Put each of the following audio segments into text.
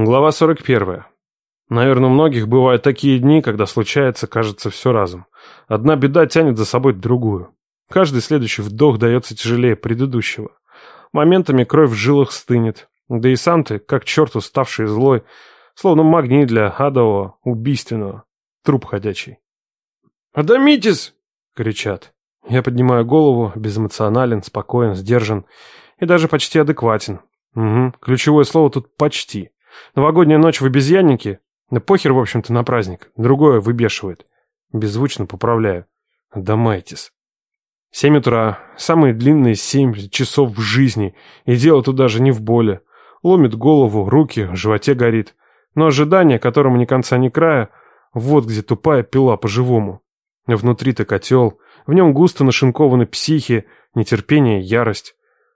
Глава 41. Наверное, у многих бывают такие дни, когда случается, кажется, все разом. Одна беда тянет за собой другую. Каждый следующий вдох дается тяжелее предыдущего. Моментами кровь в жилах стынет. Да и сам ты, как черт уставший злой, словно магний для адового, убийственного. Труп ходячий. «Адамитис!» — кричат. Я поднимаю голову, безэмоционален, спокоен, сдержан и даже почти адекватен. Угу, ключевое слово тут «почти». Новогодняя ночь в обезьяннике? Да похер, в общем-то, на праздник. Другое выбешивает. Беззвучно поправляю. Домайтесь. Семь утра. Самые длинные семь часов в жизни. И дело тут даже не в боли. Ломит голову, руки, в животе горит. Но ожидание, которому ни конца ни края, вот где тупая пила по-живому. Внутри-то котел. В нем густо нашинкованы психи, нетерпение, ярость.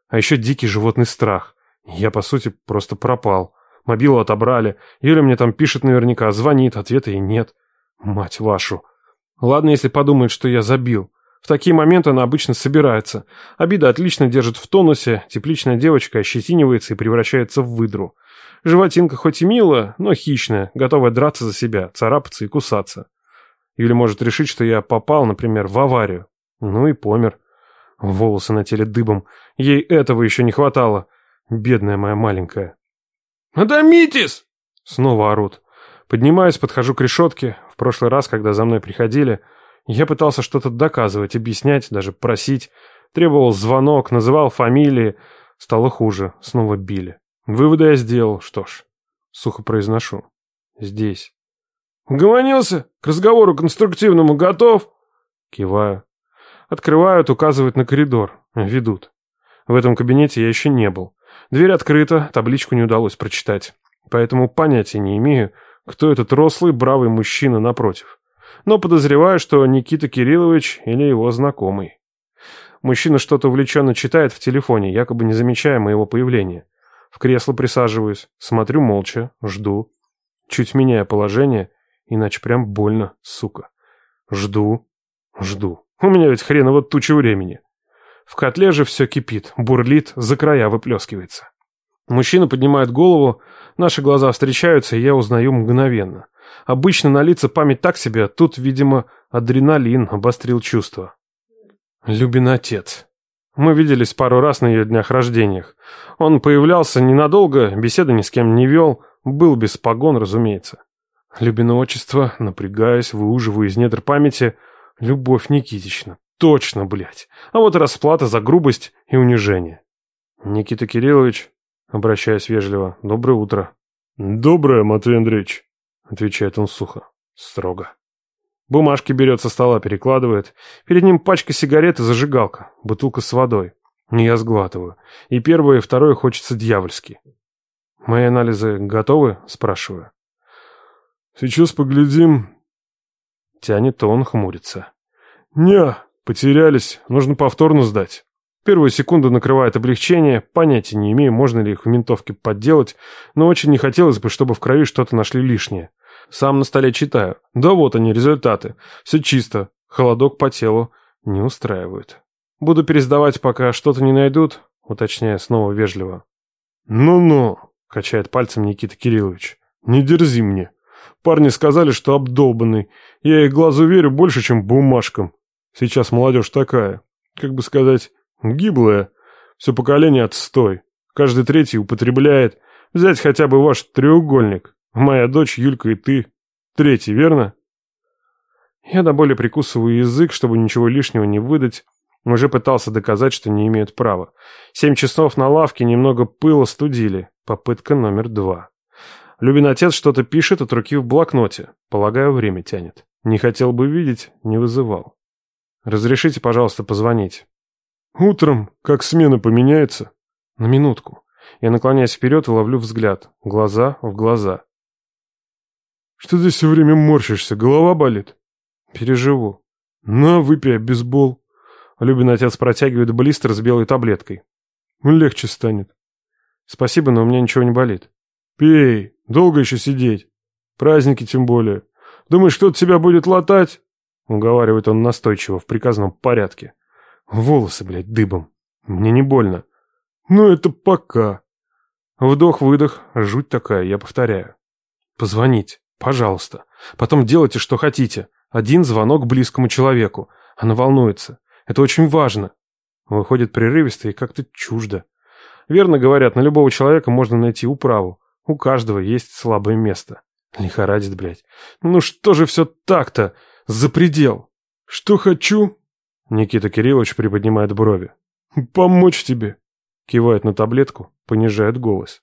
А еще дикий животный страх. Я, по сути, просто пропал. Мобилу отобрали. Юля мне там пишет наверняка, звонит, ответа и нет. Мать вашу. Ладно, если подумает, что я забил. В такие моменты она обычно собирается. Обида отлично держит в тонусе, тепличная девочка ощетинивается и превращается в выдру. Животинка хоть и милая, но хищная, готовая драться за себя, царапаться и кусаться. Юля может решить, что я попал, например, в аварию. Ну и помер. Волосы на теле дыбом. Ей этого еще не хватало. Бедная моя маленькая. «Адамитис!» Снова орут. Поднимаюсь, подхожу к решетке. В прошлый раз, когда за мной приходили, я пытался что-то доказывать, объяснять, даже просить. Требовал звонок, называл фамилии. Стало хуже. Снова били. Выводы я сделал. Что ж, сухо произношу. Здесь. «Угомонился? К разговору конструктивному готов?» Киваю. Открывают, указывают на коридор. Ведут. В этом кабинете я еще не был. Дверь открыта, табличку не удалось прочитать. Поэтому понятия не имею, кто этот рослый, бравый мужчина напротив. Но подозреваю, что Никита Кириллович или его знакомый. Мужчина что-то увлеченно читает в телефоне, якобы не замечая моего появления. В кресло присаживаюсь, смотрю молча, жду. Чуть меняя положение, иначе прям больно, сука. Жду, жду. У меня ведь хреново туча времени. В котле же все кипит, бурлит, за края выплескивается. Мужчина поднимает голову, наши глаза встречаются, и я узнаю мгновенно. Обычно на лица память так себе, а тут, видимо, адреналин обострил чувства. Любин отец. Мы виделись пару раз на ее днях рождениях. Он появлялся ненадолго, беседы ни с кем не вел, был без погон, разумеется. Любино отчество, напрягаясь, выуживаю из недр памяти, Любовь Никитична. Точно, блядь. А вот расплата за грубость и унижение. Никита Кириллович, обращаясь вежливо, доброе утро. Доброе, Матвей Андреевич, отвечает он сухо, строго. Бумажки берет со стола, перекладывает. Перед ним пачка сигарет и зажигалка, бутылка с водой. Я сглатываю. И первое, и второе хочется дьявольски. Мои анализы готовы? Спрашиваю. Сейчас поглядим. Тянет он, хмурится. Не, Потерялись, нужно повторно сдать. Первую секунду накрывает облегчение, понятия не имею, можно ли их в ментовке подделать, но очень не хотелось бы, чтобы в крови что-то нашли лишнее. Сам на столе читаю. Да вот они, результаты. Все чисто. Холодок по телу. Не устраивает. Буду пересдавать, пока что-то не найдут, уточняя снова вежливо. «Ну-ну», — качает пальцем Никита Кириллович. «Не дерзи мне. Парни сказали, что обдолбанный. Я их глазу верю больше, чем бумажкам. Сейчас молодежь такая, как бы сказать, гиблая. Все поколение отстой. Каждый третий употребляет. Взять хотя бы ваш треугольник. Моя дочь, Юлька и ты. Третий, верно? Я до боли прикусываю язык, чтобы ничего лишнего не выдать. Уже пытался доказать, что не имеют права. Семь часов на лавке немного пыла студили. Попытка номер два. Любин отец что-то пишет от руки в блокноте. Полагаю, время тянет. Не хотел бы видеть, не вызывал. Разрешите, пожалуйста, позвонить. Утром, как смена поменяется? На минутку. Я наклоняюсь вперед и ловлю взгляд. Глаза в глаза. Что ты все время морщишься? Голова болит? Переживу. На, выпей бейсбол. Любин отец протягивает блистер с белой таблеткой. Легче станет. Спасибо, но у меня ничего не болит. Пей. Долго еще сидеть. Праздники тем более. Думаешь, кто-то тебя будет латать? Уговаривает он настойчиво, в приказном порядке. Волосы, блядь, дыбом. Мне не больно. Ну, это пока. Вдох-выдох, жуть такая, я повторяю. Позвонить, пожалуйста. Потом делайте, что хотите. Один звонок близкому человеку. Она волнуется. Это очень важно. Выходит прерывисто и как-то чуждо. Верно говорят, на любого человека можно найти управу. У каждого есть слабое место. Лихорадит, блядь. Ну что же все так-то? За предел. Что хочу? Никита Кириллович приподнимает брови. Помочь тебе. Кивает на таблетку, понижает голос.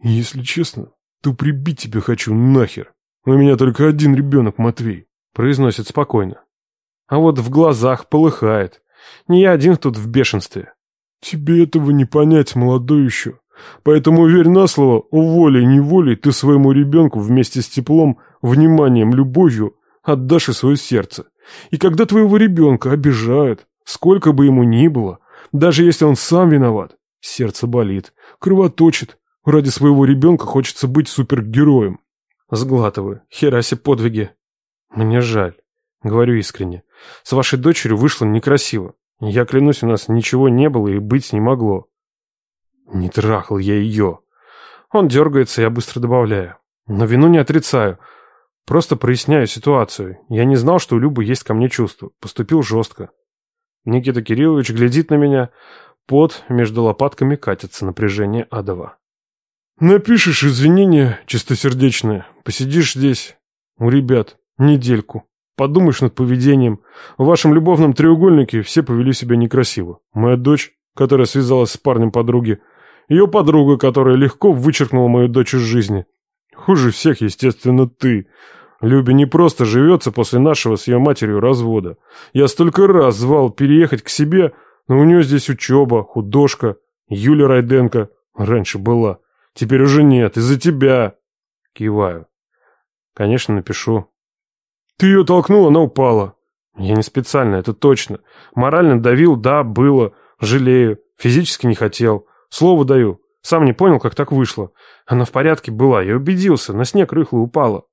Если честно, то прибить тебя хочу нахер. У меня только один ребенок, Матвей. Произносит спокойно. А вот в глазах полыхает. Не я один тут в бешенстве. Тебе этого не понять, молодой еще. Поэтому верь на слово, волей-неволей ты своему ребенку вместе с теплом, вниманием, любовью отдашь и свое сердце. И когда твоего ребенка обижают, сколько бы ему ни было, даже если он сам виноват, сердце болит, кровоточит. Ради своего ребенка хочется быть супергероем. Сглатываю. Хераси подвиги. Мне жаль. Говорю искренне. С вашей дочерью вышло некрасиво. Я клянусь, у нас ничего не было и быть не могло. Не трахал я ее. Он дергается, я быстро добавляю. Но вину не отрицаю. Просто проясняю ситуацию. Я не знал, что у Любы есть ко мне чувства. Поступил жестко. Никита Кириллович глядит на меня. Пот между лопатками катится напряжение адова. Напишешь извинения чистосердечные. Посидишь здесь у ребят недельку. Подумаешь над поведением. В вашем любовном треугольнике все повели себя некрасиво. Моя дочь, которая связалась с парнем подруги, ее подруга, которая легко вычеркнула мою дочь из жизни. Хуже всех, естественно, ты. Любе не просто живется после нашего с ее матерью развода. Я столько раз звал переехать к себе, но у нее здесь учеба, художка, Юля Райденко. Раньше была. Теперь уже нет, из-за тебя. Киваю. Конечно, напишу. Ты ее толкнул, она упала. Я не специально, это точно. Морально давил, да, было. Жалею. Физически не хотел. Слово даю. Сам не понял, как так вышло. Она в порядке была, я убедился. На снег рыхло упала.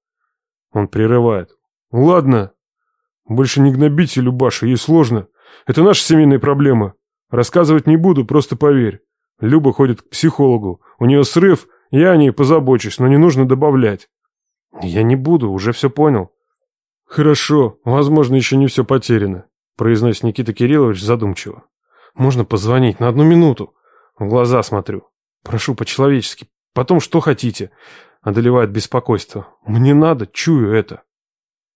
Он прерывает. Ладно. Больше не гнобите Любаша, ей сложно. Это наша семейная проблема. Рассказывать не буду, просто поверь. Люба ходит к психологу. У нее срыв, я о ней позабочусь, но не нужно добавлять. Я не буду, уже все понял. Хорошо, возможно, еще не все потеряно, произносит Никита Кириллович задумчиво. Можно позвонить на одну минуту? В глаза смотрю. Прошу по-человечески. Потом что хотите. Одолевает беспокойство. Мне надо, чую это.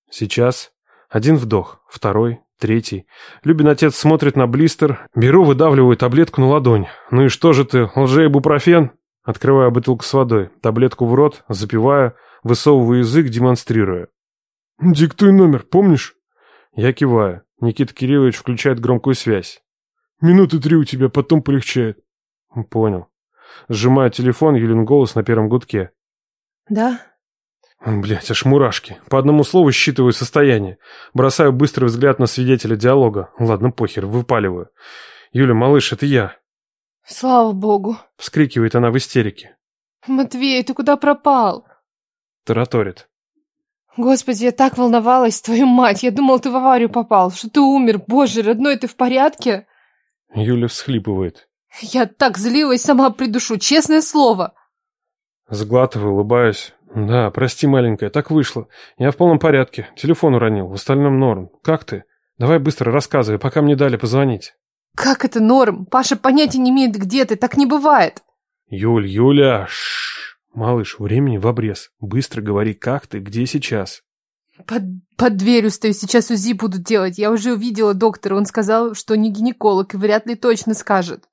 Сейчас один вдох, второй, третий. Любин отец смотрит на блистер. Беру, выдавливаю таблетку на ладонь. Ну и что же ты, лжеибупрофен? Открываю бутылку с водой, таблетку в рот, запиваю, высовываю язык, демонстрируя. «Диктуй номер, помнишь?» Я киваю. Никита Кириллович включает громкую связь. «Минуты три у тебя, потом полегчает». «Понял». Сжимаю телефон, Юлин голос на первом гудке. «Да?» Блять, аж мурашки. По одному слову считываю состояние. Бросаю быстрый взгляд на свидетеля диалога. Ладно, похер, выпаливаю. «Юля, малыш, это я». «Слава богу!» — вскрикивает она в истерике. «Матвей, ты куда пропал?» Тараторит. «Господи, я так волновалась, твою мать! Я думал, ты в аварию попал, что ты умер. Боже, родной, ты в порядке?» Юля всхлипывает. «Я так злилась, сама придушу, честное слово!» Сглатываю, улыбаюсь. «Да, прости, маленькая, так вышло. Я в полном порядке. Телефон уронил, в остальном норм. Как ты? Давай быстро рассказывай, пока мне дали позвонить». «Как это норм? Паша понятия не имеет, где ты. Так не бывает». «Юль, Юля, шш. Малыш, времени в обрез. Быстро говори, как ты, где сейчас?» Под, под дверью стою, сейчас УЗИ буду делать. Я уже увидела доктора, он сказал, что не гинеколог и вряд ли точно скажет.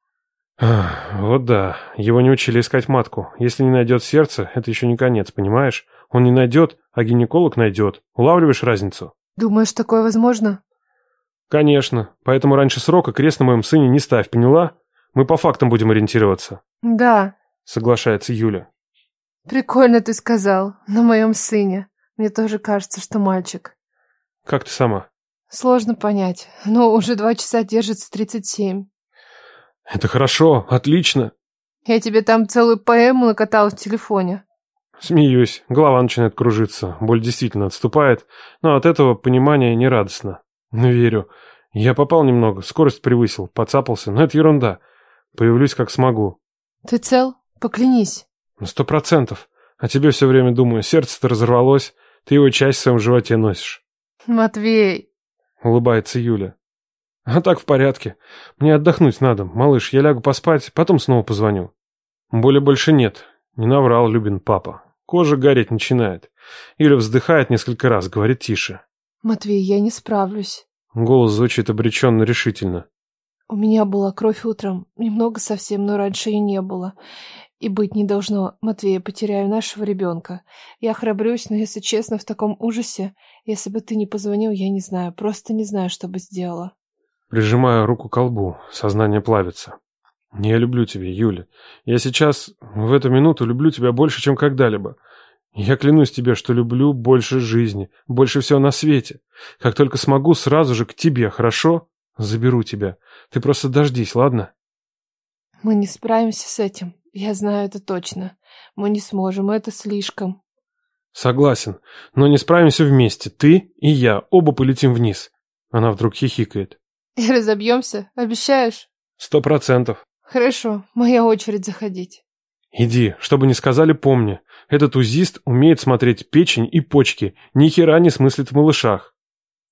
Вот да, его не учили искать матку. Если не найдет сердце, это еще не конец, понимаешь? Он не найдет, а гинеколог найдет. Улавливаешь разницу? Думаешь, такое возможно? Конечно. Поэтому раньше срока крест на моем сыне не ставь, поняла? Мы по фактам будем ориентироваться. Да. Соглашается Юля. Прикольно ты сказал. На моем сыне. Мне тоже кажется, что мальчик. Как ты сама? Сложно понять. Но уже два часа держится тридцать семь. Это хорошо, отлично. Я тебе там целую поэму накатал в телефоне. Смеюсь, голова начинает кружиться, боль действительно отступает, но от этого понимания не радостно. Но верю. Я попал немного, скорость превысил, подцапался, но это ерунда. Появлюсь как смогу. Ты цел? Поклянись. На сто процентов. А тебе все время думаю, сердце-то разорвалось, ты его часть в своем животе носишь. Матвей. Улыбается Юля. А так в порядке. Мне отдохнуть надо. Малыш, я лягу поспать, потом снова позвоню. Боли больше нет. Не наврал Любин папа. Кожа гореть начинает. Юля вздыхает несколько раз, говорит тише. Матвей, я не справлюсь. Голос звучит обреченно решительно. У меня была кровь утром. Немного совсем, но раньше ее не было. И быть не должно. Матвей, я потеряю нашего ребенка. Я храбрюсь, но, если честно, в таком ужасе, если бы ты не позвонил, я не знаю. Просто не знаю, что бы сделала. Прижимаю руку к колбу. Сознание плавится. Я люблю тебя, Юля. Я сейчас, в эту минуту, люблю тебя больше, чем когда-либо. Я клянусь тебе, что люблю больше жизни, больше всего на свете. Как только смогу, сразу же к тебе, хорошо? Заберу тебя. Ты просто дождись, ладно? Мы не справимся с этим. Я знаю это точно. Мы не сможем, это слишком. Согласен, но не справимся вместе. Ты и я, оба полетим вниз. Она вдруг хихикает. И разобьемся, обещаешь? Сто процентов. Хорошо, моя очередь заходить. Иди, чтобы не сказали, помни. Этот узист умеет смотреть печень и почки, ни хера не смыслит в малышах.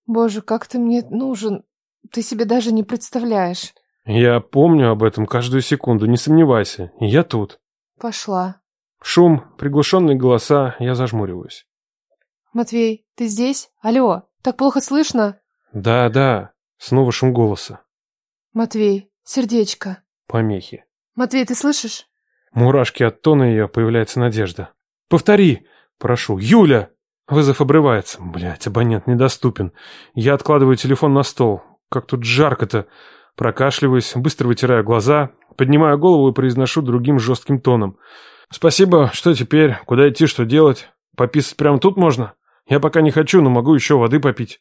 Боже, как ты мне нужен. Ты себе даже не представляешь. Я помню об этом каждую секунду, не сомневайся. Я тут. Пошла. Шум, приглушенные голоса, я зажмуриваюсь. Матвей, ты здесь? Алло, так плохо слышно? Да, да. Снова шум голоса. Матвей, сердечко. Помехи. Матвей, ты слышишь? Мурашки от тона ее появляется надежда. «Повтори!» «Прошу. Юля!» Вызов обрывается. Блять, абонент недоступен. Я откладываю телефон на стол. Как тут жарко-то. Прокашливаюсь, быстро вытираю глаза, поднимаю голову и произношу другим жестким тоном. «Спасибо. Что теперь? Куда идти? Что делать? Пописать прямо тут можно? Я пока не хочу, но могу еще воды попить».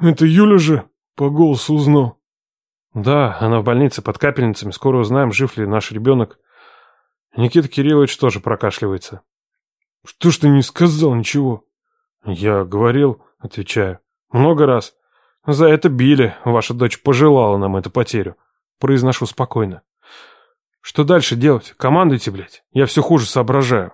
«Это Юля же?» По голосу узнал. «Да, она в больнице под капельницами. Скоро узнаем, жив ли наш ребенок». Никита Кириллович тоже прокашливается. «Что ж ты не сказал ничего?» «Я говорил», — отвечаю. «Много раз. За это били. Ваша дочь пожелала нам эту потерю». Произношу спокойно. «Что дальше делать? Командуйте, блядь. Я все хуже соображаю».